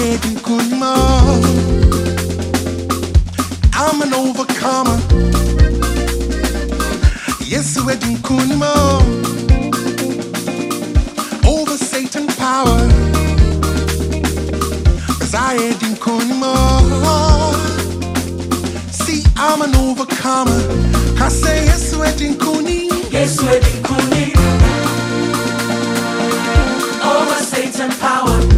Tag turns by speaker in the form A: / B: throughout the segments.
A: ain't good enough. I'm an overcomer.
B: Yes,
A: we're
B: doing
A: good
B: enough.
A: Over Satan power. Cause
B: I
A: ain't
B: doing good enough.
A: See,
B: I'm an
A: overcomer.
B: I say, yes, we're doing good
A: enough.
B: Yes, we're
A: doing
B: good enough. Over Satan power.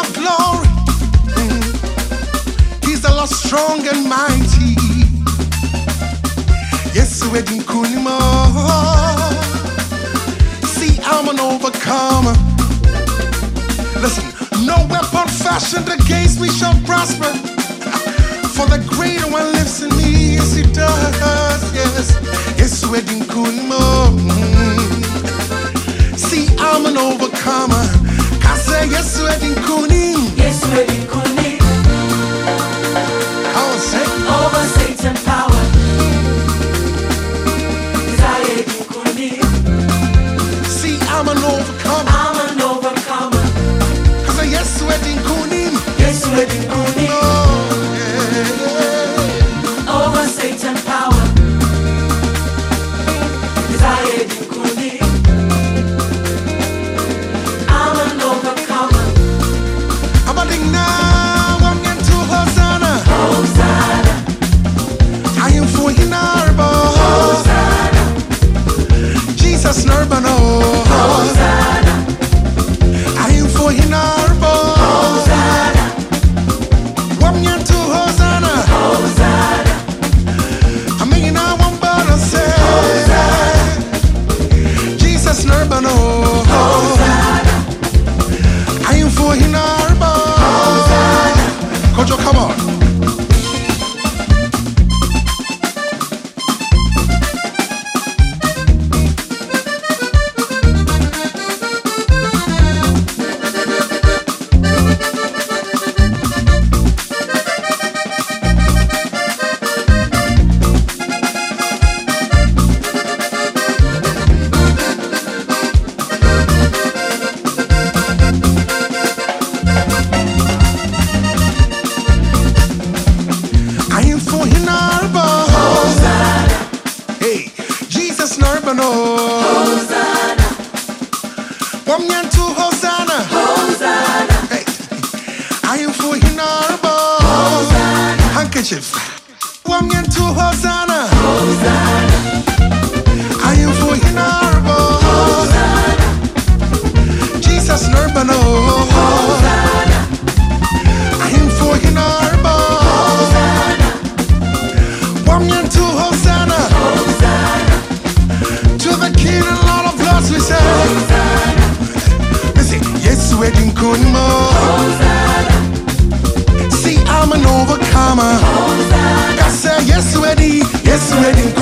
B: of glory? Mm. He's the Lord strong and mighty. Yes, we're in Kunimo. See, I'm an overcomer. Listen, no weapon fashioned against me shall prosper. For the greater one lives in me, yes, he does. Yes, yes, we're in Kunimo. I say Handkerchief. Wamyan to Hosanna.
A: Hosanna,
B: I am for Hinarbo. Jesus Nurbano.
A: Hosanna,
B: I am for Hinarbo.
A: Hosanna,
B: Wamyan to Hosanna.
A: Hosanna. Hosanna,
B: yes, wedding kunmo.
A: Hosanna,
B: I'm an overcomer. I say yes, wedding, yes, wedding